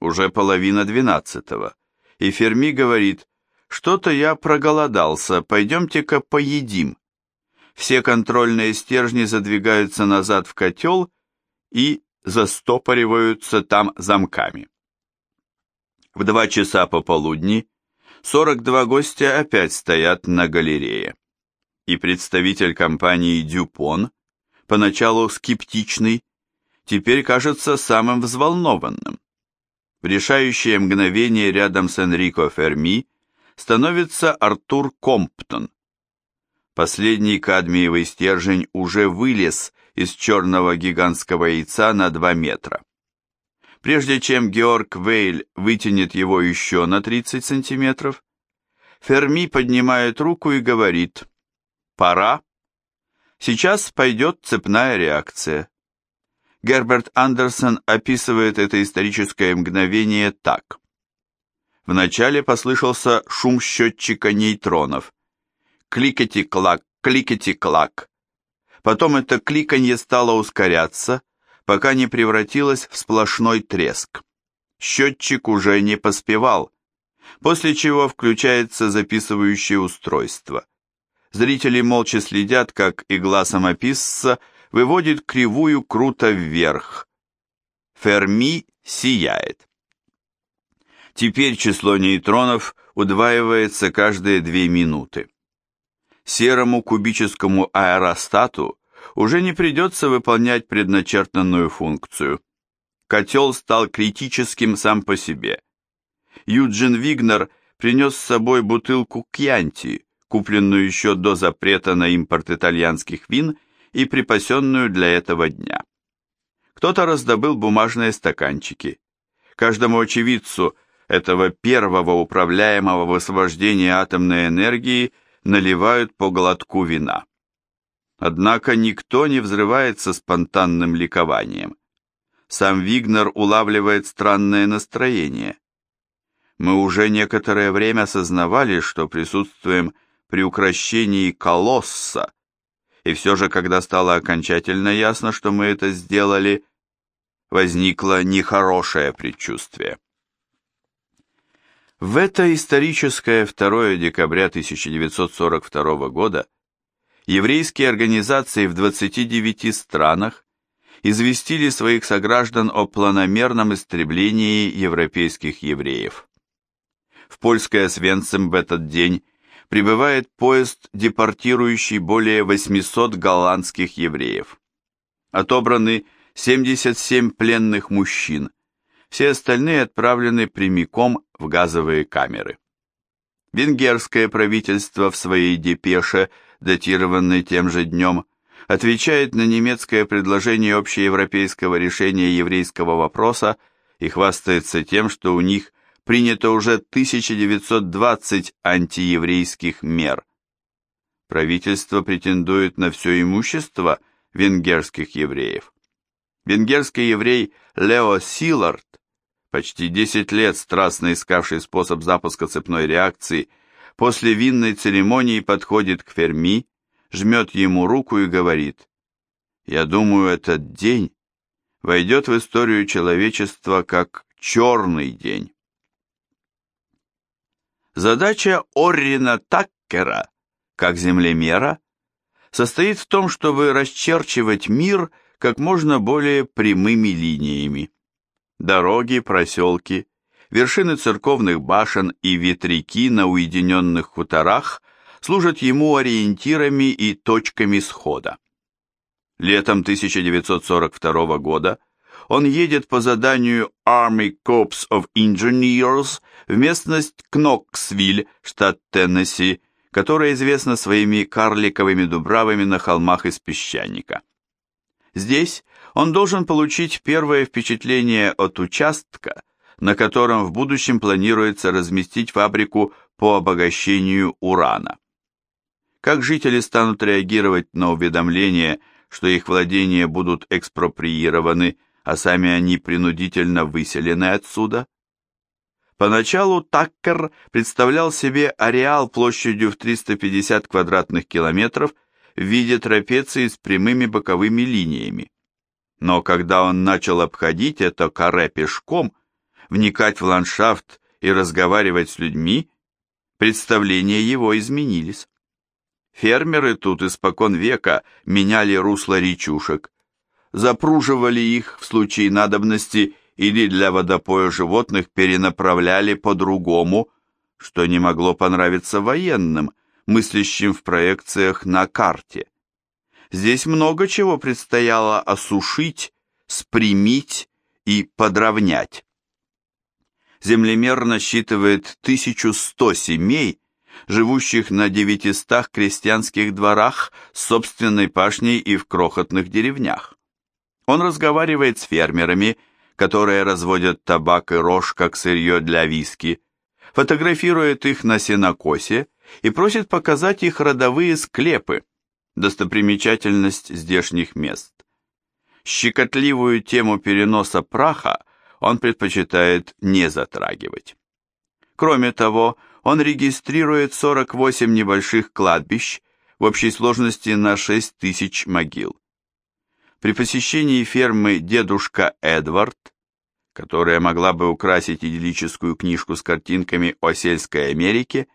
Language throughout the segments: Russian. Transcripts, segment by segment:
Уже половина двенадцатого, и Ферми говорит, что-то я проголодался, пойдемте-ка поедим. Все контрольные стержни задвигаются назад в котел и застопориваются там замками. В два часа пополудни 42 гостя опять стоят на галерее. И представитель компании «Дюпон», поначалу скептичный, теперь кажется самым взволнованным. В решающее мгновение рядом с Энрико Ферми становится Артур Комптон. Последний кадмиевый стержень уже вылез из черного гигантского яйца на 2 метра. Прежде чем Георг Вейль вытянет его еще на 30 сантиметров, Ферми поднимает руку и говорит «Пора». Сейчас пойдет цепная реакция. Герберт Андерсон описывает это историческое мгновение так. Вначале послышался шум счетчика нейтронов. Кликати-клак, кликати-клак. Потом это кликанье стало ускоряться, пока не превратилось в сплошной треск. Счетчик уже не поспевал, после чего включается записывающее устройство. Зрители молча следят, как игла самописца выводит кривую круто вверх. Ферми сияет. Теперь число нейтронов удваивается каждые две минуты. Серому кубическому аэростату уже не придется выполнять предначертанную функцию. Котел стал критическим сам по себе. Юджин Вигнер принес с собой бутылку кьянти, купленную еще до запрета на импорт итальянских вин и припасенную для этого дня. Кто-то раздобыл бумажные стаканчики. Каждому очевидцу этого первого управляемого высвобождения атомной энергии наливают по глотку вина. Однако никто не взрывается спонтанным ликованием. Сам Вигнер улавливает странное настроение. Мы уже некоторое время осознавали, что присутствуем при укращении колосса, и все же, когда стало окончательно ясно, что мы это сделали, возникло нехорошее предчувствие. В это историческое 2 декабря 1942 года еврейские организации в 29 странах известили своих сограждан о планомерном истреблении европейских евреев. В польское Освенцим в этот день прибывает поезд, депортирующий более 800 голландских евреев. Отобраны 77 пленных мужчин, все остальные отправлены прямиком в газовые камеры. Венгерское правительство в своей депеше – датированный тем же днем, отвечает на немецкое предложение общеевропейского решения еврейского вопроса и хвастается тем, что у них принято уже 1920 антиеврейских мер. Правительство претендует на все имущество венгерских евреев. Венгерский еврей Лео Силард, почти 10 лет страстно искавший способ запуска цепной реакции – после винной церемонии подходит к Ферми, жмет ему руку и говорит, «Я думаю, этот день войдет в историю человечества как черный день». Задача Оррина Таккера, как землемера, состоит в том, чтобы расчерчивать мир как можно более прямыми линиями. Дороги, проселки, вершины церковных башен и ветряки на уединенных хуторах служат ему ориентирами и точками схода. Летом 1942 года он едет по заданию Army Corps of Engineers в местность Кноксвиль, штат Теннесси, которая известна своими карликовыми дубравами на холмах из песчаника. Здесь он должен получить первое впечатление от участка, на котором в будущем планируется разместить фабрику по обогащению урана. Как жители станут реагировать на уведомление, что их владения будут экспроприированы, а сами они принудительно выселены отсюда? Поначалу Таккер представлял себе ареал площадью в 350 квадратных километров в виде трапеции с прямыми боковыми линиями. Но когда он начал обходить это каре пешком, вникать в ландшафт и разговаривать с людьми, представления его изменились. Фермеры тут испокон века меняли русло речушек, запруживали их в случае надобности или для водопоя животных перенаправляли по-другому, что не могло понравиться военным, мыслящим в проекциях на карте. Здесь много чего предстояло осушить, спрямить и подровнять. Землемер насчитывает 1100 семей, живущих на 900 крестьянских дворах с собственной пашней и в крохотных деревнях. Он разговаривает с фермерами, которые разводят табак и рожь как сырье для виски, фотографирует их на сенокосе и просит показать их родовые склепы, достопримечательность здешних мест. Щекотливую тему переноса праха он предпочитает не затрагивать. Кроме того, он регистрирует 48 небольших кладбищ в общей сложности на 6 тысяч могил. При посещении фермы дедушка Эдвард, которая могла бы украсить идиллическую книжку с картинками о сельской Америке,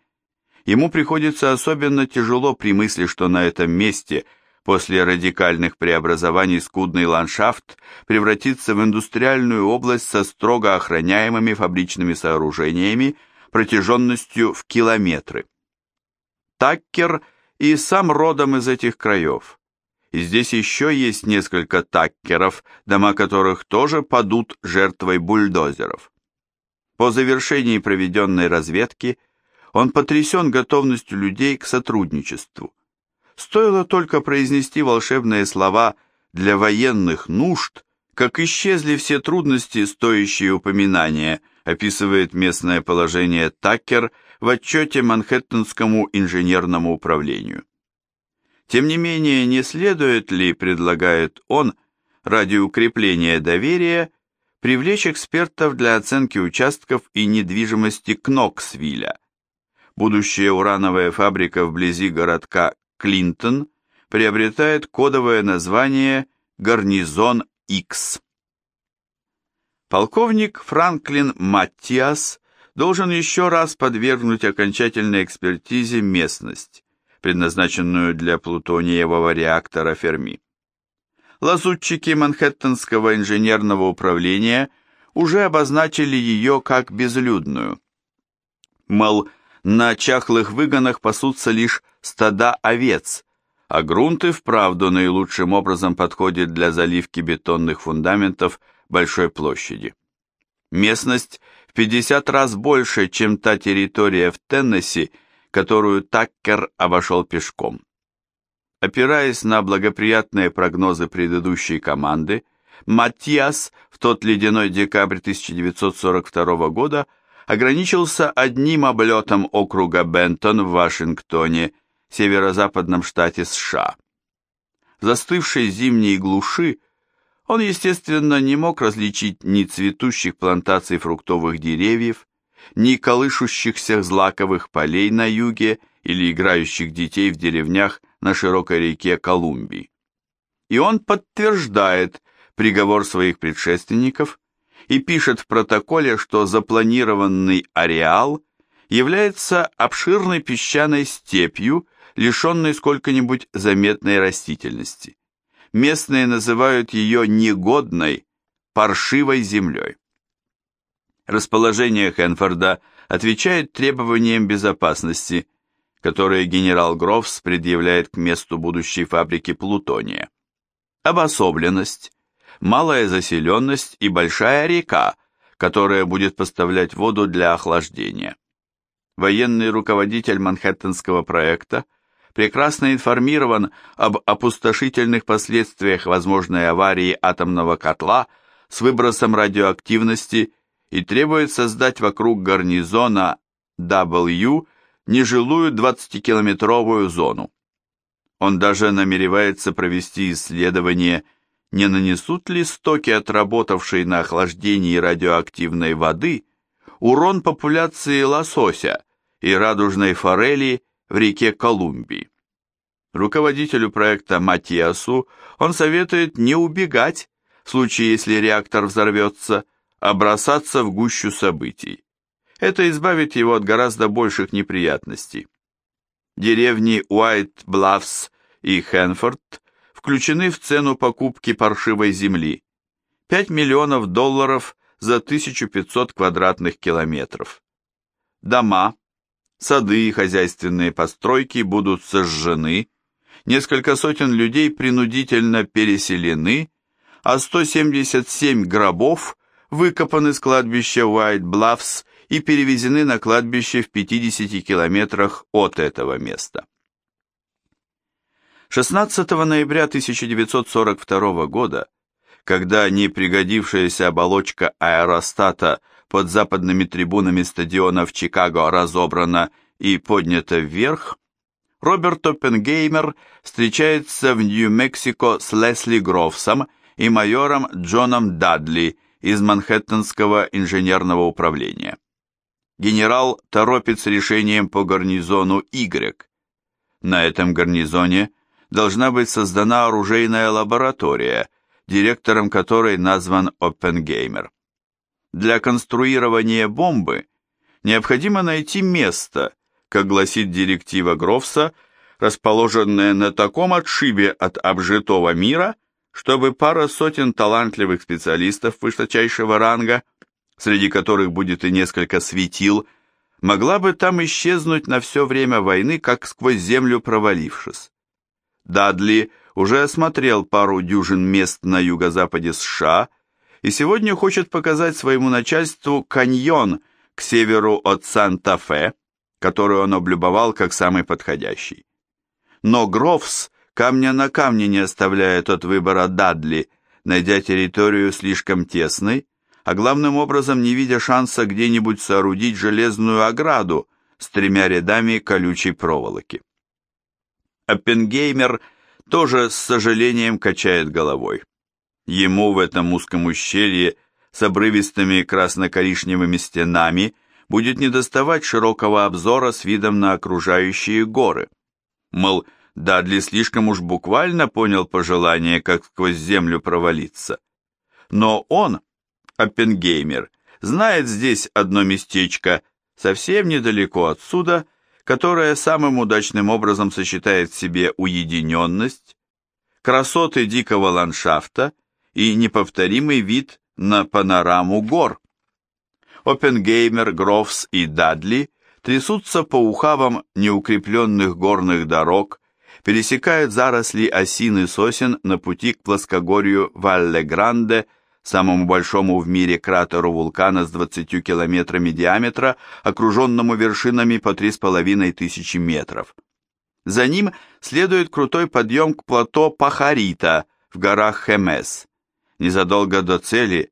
ему приходится особенно тяжело при мысли, что на этом месте после радикальных преобразований скудный ландшафт превратится в индустриальную область со строго охраняемыми фабричными сооружениями, протяженностью в километры. Таккер и сам родом из этих краев. Здесь еще есть несколько таккеров, дома которых тоже падут жертвой бульдозеров. По завершении проведенной разведки он потрясен готовностью людей к сотрудничеству. Стоило только произнести волшебные слова «для военных нужд», как исчезли все трудности, стоящие упоминания – описывает местное положение Таккер в отчете Манхэттенскому инженерному управлению. Тем не менее, не следует ли, предлагает он, ради укрепления доверия, привлечь экспертов для оценки участков и недвижимости Кноксвилля. Будущая урановая фабрика вблизи городка Клинтон приобретает кодовое название «Гарнизон X». Полковник Франклин Маттиас должен еще раз подвергнуть окончательной экспертизе местность, предназначенную для плутониевого реактора Ферми. Лазутчики Манхэттенского инженерного управления уже обозначили ее как безлюдную. Мол, на чахлых выгонах пасутся лишь стада овец, а грунт и вправду наилучшим образом подходит для заливки бетонных фундаментов – большой площади. Местность в 50 раз больше, чем та территория в Теннесси, которую Таккер обошел пешком. Опираясь на благоприятные прогнозы предыдущей команды, Матиас в тот ледяной декабрь 1942 года ограничился одним облетом округа Бентон в Вашингтоне, северо-западном штате США. В застывшей зимней глуши он, естественно, не мог различить ни цветущих плантаций фруктовых деревьев, ни колышущихся злаковых полей на юге или играющих детей в деревнях на широкой реке Колумбии. И он подтверждает приговор своих предшественников и пишет в протоколе, что запланированный ареал является обширной песчаной степью, лишенной сколько-нибудь заметной растительности местные называют ее негодной, паршивой землей. Расположение Хенфорда отвечает требованиям безопасности, которые генерал Грофс предъявляет к месту будущей фабрики плутония. Обособленность, малая заселенность и большая река, которая будет поставлять воду для охлаждения. Военный руководитель Манхэттенского проекта прекрасно информирован об опустошительных последствиях возможной аварии атомного котла с выбросом радиоактивности и требует создать вокруг гарнизона W нежилую 20-километровую зону. Он даже намеревается провести исследование, не нанесут ли стоки отработавшей на охлаждении радиоактивной воды урон популяции лосося и радужной форели в реке Колумбии. Руководителю проекта Матиасу он советует не убегать в случае, если реактор взорвется, а бросаться в гущу событий. Это избавит его от гораздо больших неприятностей. Деревни Уайт-Блавс и Хэнфорд включены в цену покупки паршивой земли. 5 миллионов долларов за 1500 квадратных километров. Дома, сады и хозяйственные постройки будут сожжены, несколько сотен людей принудительно переселены, а 177 гробов выкопаны с кладбища Уайт-Блавс и перевезены на кладбище в 50 километрах от этого места. 16 ноября 1942 года, когда непригодившаяся оболочка аэростата под западными трибунами стадиона в Чикаго разобрана и поднята вверх, Роберт Оппенгеймер встречается в Нью-Мексико с Лесли Грофсом и майором Джоном Дадли из Манхэттенского инженерного управления. Генерал торопит с решением по гарнизону Y. На этом гарнизоне должна быть создана оружейная лаборатория, директором которой назван Оппенгеймер. Для конструирования бомбы необходимо найти место, как гласит директива Грофса, расположенное на таком отшибе от обжитого мира, чтобы пара сотен талантливых специалистов высочайшего ранга, среди которых будет и несколько светил, могла бы там исчезнуть на все время войны, как сквозь землю провалившись. Дадли уже осмотрел пару дюжин мест на юго-западе США и сегодня хочет показать своему начальству каньон к северу от Санта-Фе, который он облюбовал как самый подходящий. Но Грофс камня на камне не оставляет от выбора Дадли, найдя территорию слишком тесной, а главным образом не видя шанса где-нибудь соорудить железную ограду с тремя рядами колючей проволоки. Оппенгеймер тоже с сожалением качает головой. Ему в этом узком ущелье с обрывистыми красно-коричневыми стенами будет недоставать широкого обзора с видом на окружающие горы. Мол, Дадли слишком уж буквально понял пожелание, как сквозь землю провалиться. Но он, Оппенгеймер, знает здесь одно местечко, совсем недалеко отсюда, которая самым удачным образом сочетает в себе уединенность, красоты дикого ландшафта и неповторимый вид на панораму гор. Оппенгеймер, Грофс и Дадли трясутся по ухабам неукрепленных горных дорог, пересекают заросли осин и сосен на пути к плоскогорью Валле-Гранде самому большому в мире кратеру вулкана с 20 километрами диаметра, окруженному вершинами по 3,5 тысячи метров. За ним следует крутой подъем к плато Пахарита в горах Хемес. Незадолго до цели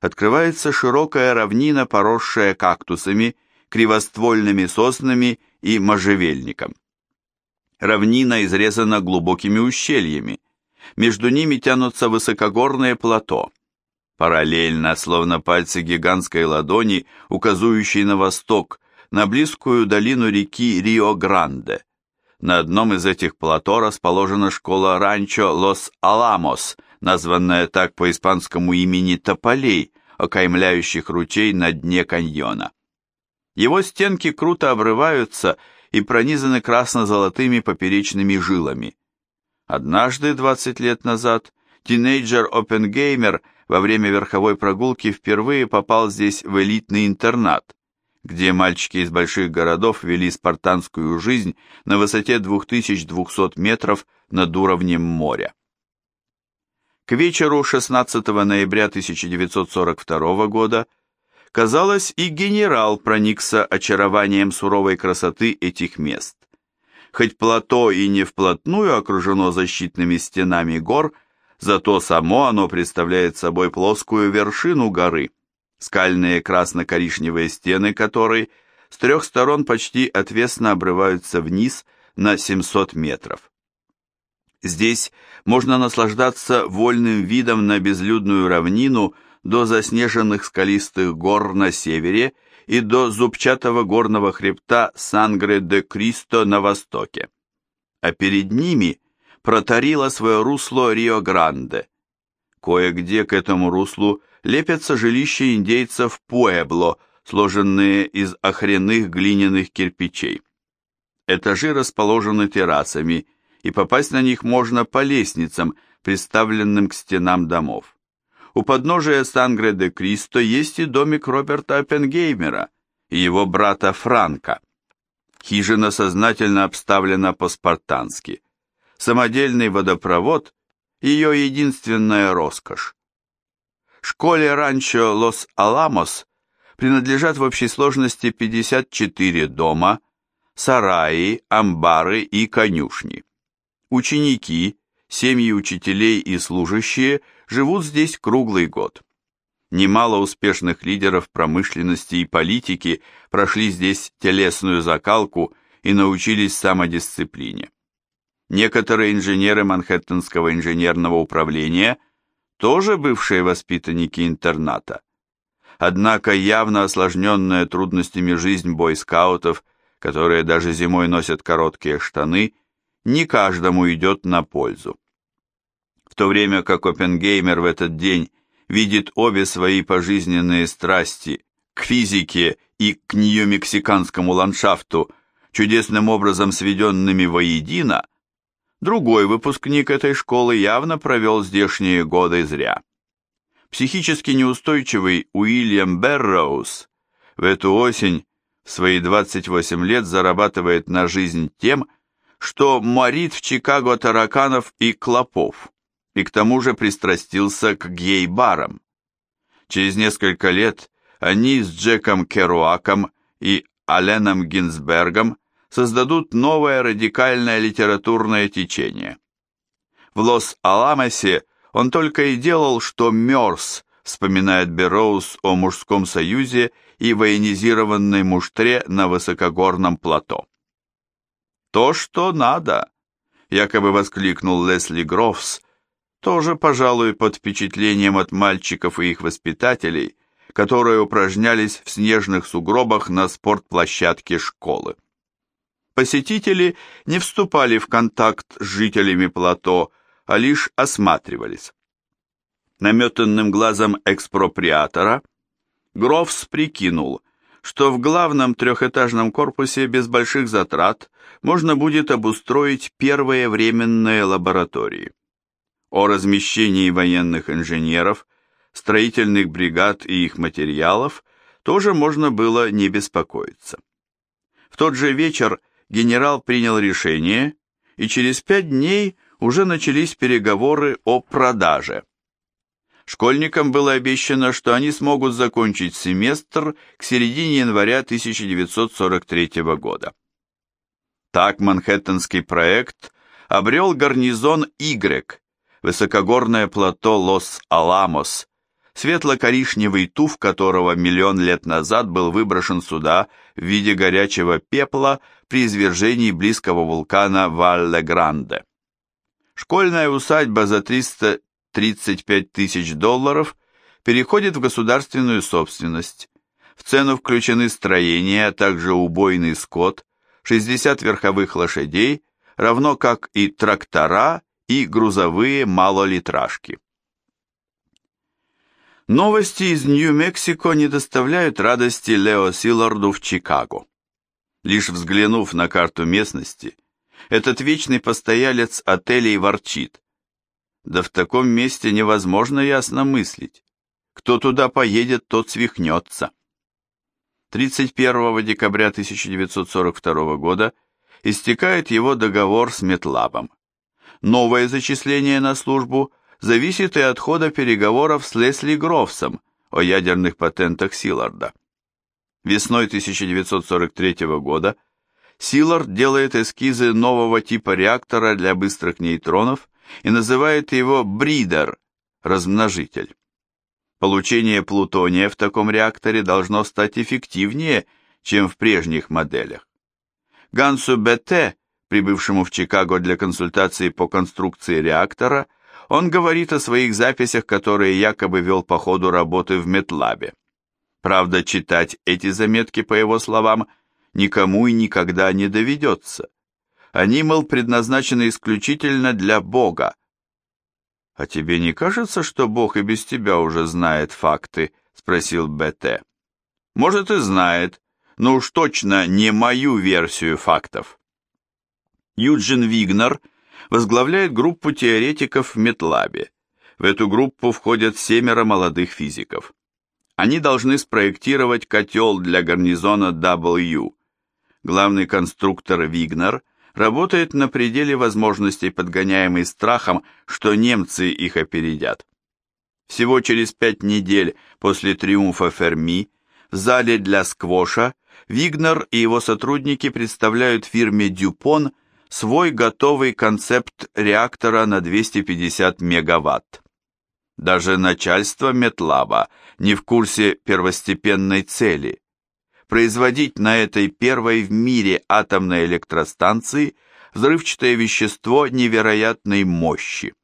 открывается широкая равнина, поросшая кактусами, кривоствольными соснами и можжевельником. Равнина изрезана глубокими ущельями. Между ними тянутся высокогорные плато. Параллельно, словно пальцы гигантской ладони, указывающей на восток, на близкую долину реки Рио-Гранде. На одном из этих плато расположена школа ранчо Лос-Аламос, названная так по испанскому имени тополей, окаймляющих ручей на дне каньона. Его стенки круто обрываются и пронизаны красно-золотыми поперечными жилами. Однажды, 20 лет назад, тинейджер Опенгеймер – во время верховой прогулки впервые попал здесь в элитный интернат, где мальчики из больших городов вели спартанскую жизнь на высоте 2200 метров над уровнем моря. К вечеру 16 ноября 1942 года, казалось, и генерал проникся очарованием суровой красоты этих мест. Хоть плато и не вплотную окружено защитными стенами гор – зато само оно представляет собой плоскую вершину горы, скальные красно-коричневые стены которой с трех сторон почти отвесно обрываются вниз на 700 метров. Здесь можно наслаждаться вольным видом на безлюдную равнину до заснеженных скалистых гор на севере и до зубчатого горного хребта Сангре-де-Кристо на востоке. А перед ними – протарила свое русло Рио-Гранде. Кое-где к этому руслу лепятся жилища индейцев Пуэбло, сложенные из охренных глиняных кирпичей. Этажи расположены террасами, и попасть на них можно по лестницам, приставленным к стенам домов. У подножия Сангре-де-Кристо есть и домик Роберта Оппенгеймера и его брата Франка. Хижина сознательно обставлена по-спартански. Самодельный водопровод – ее единственная роскошь. Школе ранчо Лос-Аламос принадлежат в общей сложности 54 дома, сараи, амбары и конюшни. Ученики, семьи учителей и служащие живут здесь круглый год. Немало успешных лидеров промышленности и политики прошли здесь телесную закалку и научились самодисциплине. Некоторые инженеры Манхэттенского инженерного управления тоже бывшие воспитанники интерната. Однако явно осложненная трудностями жизнь бойскаутов, которые даже зимой носят короткие штаны, не каждому идет на пользу. В то время как Оппенгеймер в этот день видит обе свои пожизненные страсти к физике и к нью-мексиканскому ландшафту, чудесным образом сведенными воедино, другой выпускник этой школы явно провел здешние годы зря. Психически неустойчивый Уильям Берроуз в эту осень в свои 28 лет зарабатывает на жизнь тем, что морит в Чикаго тараканов и клопов, и к тому же пристрастился к гей-барам. Через несколько лет они с Джеком Керуаком и Аленом Гинзбергом создадут новое радикальное литературное течение. В Лос-Аламосе он только и делал, что мерз, вспоминает Берроуз о мужском союзе и военизированной муштре на высокогорном плато. «То, что надо!» — якобы воскликнул Лесли Грофс, тоже, пожалуй, под впечатлением от мальчиков и их воспитателей, которые упражнялись в снежных сугробах на спортплощадке школы. Посетители не вступали в контакт с жителями плато, а лишь осматривались. Наметанным глазом экспроприатора Грофс прикинул, что в главном трехэтажном корпусе без больших затрат можно будет обустроить первые временные лаборатории. О размещении военных инженеров, строительных бригад и их материалов тоже можно было не беспокоиться. В тот же вечер генерал принял решение, и через пять дней уже начались переговоры о продаже. Школьникам было обещано, что они смогут закончить семестр к середине января 1943 года. Так Манхэттенский проект обрел гарнизон Y, высокогорное плато Лос-Аламос, светло-коричневый туф которого миллион лет назад был выброшен сюда в виде горячего пепла при извержении близкого вулкана Валле-Гранде. Школьная усадьба за 335 тысяч долларов переходит в государственную собственность. В цену включены строения, а также убойный скот, 60 верховых лошадей, равно как и трактора и грузовые малолитражки. Новости из Нью-Мексико не доставляют радости Лео Силарду в Чикаго. Лишь взглянув на карту местности, этот вечный постоялец отелей ворчит. Да в таком месте невозможно ясно мыслить. Кто туда поедет, тот свихнется. 31 декабря 1942 года истекает его договор с Метлабом. Новое зачисление на службу зависит и от хода переговоров с Лесли Грофсом о ядерных патентах Силарда. Весной 1943 года Силард делает эскизы нового типа реактора для быстрых нейтронов и называет его «бридер» – размножитель. Получение плутония в таком реакторе должно стать эффективнее, чем в прежних моделях. Гансу Бетте прибывшему в Чикаго для консультации по конструкции реактора, он говорит о своих записях, которые якобы вел по ходу работы в Метлабе. Правда, читать эти заметки, по его словам, никому и никогда не доведется. Они, мол, предназначены исключительно для Бога. «А тебе не кажется, что Бог и без тебя уже знает факты?» — спросил БТ. «Может, и знает, но уж точно не мою версию фактов». Юджин Вигнер возглавляет группу теоретиков в Метлабе. В эту группу входят семеро молодых физиков. Они должны спроектировать котел для гарнизона W. Главный конструктор Вигнер работает на пределе возможностей, подгоняемый страхом, что немцы их опередят. Всего через пять недель после триумфа Ферми в зале для сквоша Вигнер и его сотрудники представляют фирме Дюпон свой готовый концепт реактора на 250 мегаватт. Даже начальство Метлаба не в курсе первостепенной цели – производить на этой первой в мире атомной электростанции взрывчатое вещество невероятной мощи.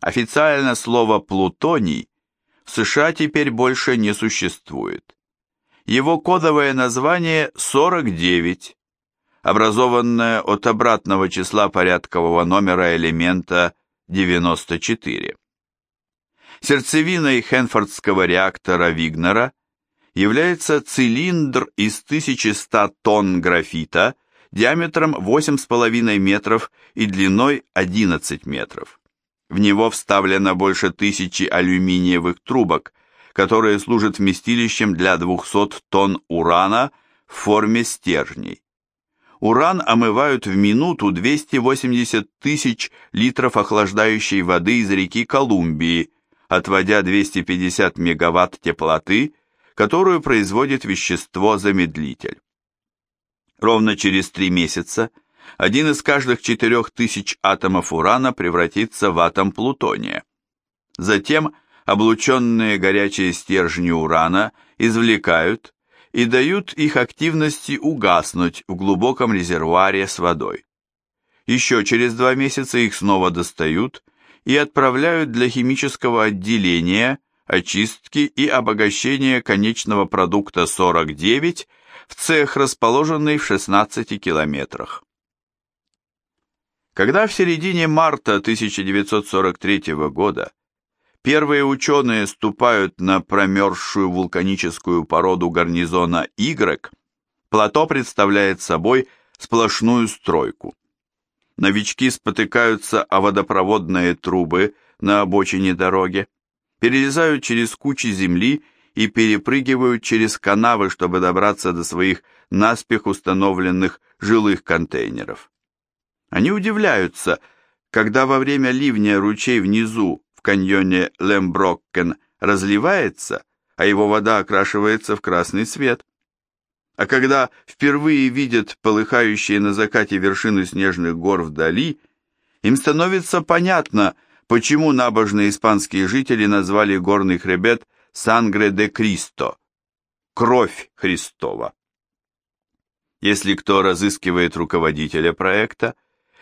Официально слово «плутоний» в США теперь больше не существует. Его кодовое название 49, образованное от обратного числа порядкового номера элемента 94. Сердцевиной Хенфордского реактора Вигнера является цилиндр из 1100 тонн графита диаметром 8,5 метров и длиной 11 метров. В него вставлено больше тысячи алюминиевых трубок, которые служат вместилищем для 200 тонн урана в форме стержней. Уран омывают в минуту 280 тысяч литров охлаждающей воды из реки Колумбии, отводя 250 мегаватт теплоты, которую производит вещество-замедлитель. Ровно через три месяца один из каждых четырех тысяч атомов урана превратится в атом плутония. Затем облученные горячие стержни урана извлекают и дают их активности угаснуть в глубоком резервуаре с водой. Еще через два месяца их снова достают и отправляют для химического отделения, очистки и обогащения конечного продукта 49 в цех, расположенный в 16 километрах. Когда в середине марта 1943 года первые ученые ступают на промерзшую вулканическую породу гарнизона Y, плато представляет собой сплошную стройку. Новички спотыкаются о водопроводные трубы на обочине дороги, перелезают через кучи земли и перепрыгивают через канавы, чтобы добраться до своих наспех установленных жилых контейнеров. Они удивляются, когда во время ливня ручей внизу в каньоне Лемброккен разливается, а его вода окрашивается в красный цвет. А когда впервые видят полыхающие на закате вершины снежных гор вдали, им становится понятно, почему набожные испанские жители назвали горный хребет Сангре де Кристо – Кровь Христова. Если кто разыскивает руководителя проекта,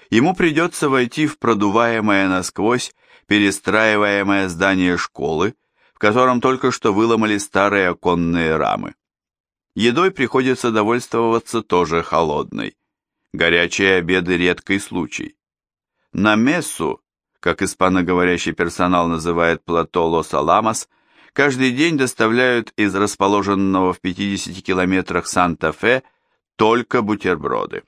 ему придется войти в продуваемое насквозь перестраиваемое здание школы, в котором только что выломали старые оконные рамы. Едой приходится довольствоваться тоже холодной. Горячие обеды – редкий случай. На мессу, как испаноговорящий персонал называет плато Лос-Аламос, каждый день доставляют из расположенного в 50 километрах Санта-Фе только бутерброды.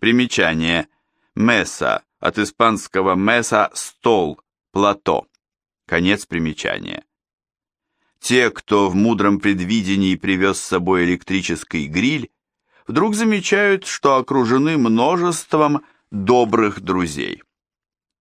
Примечание. Месса, от испанского меса – стол, плато. Конец примечания. Те, кто в мудром предвидении привез с собой электрический гриль, вдруг замечают, что окружены множеством добрых друзей.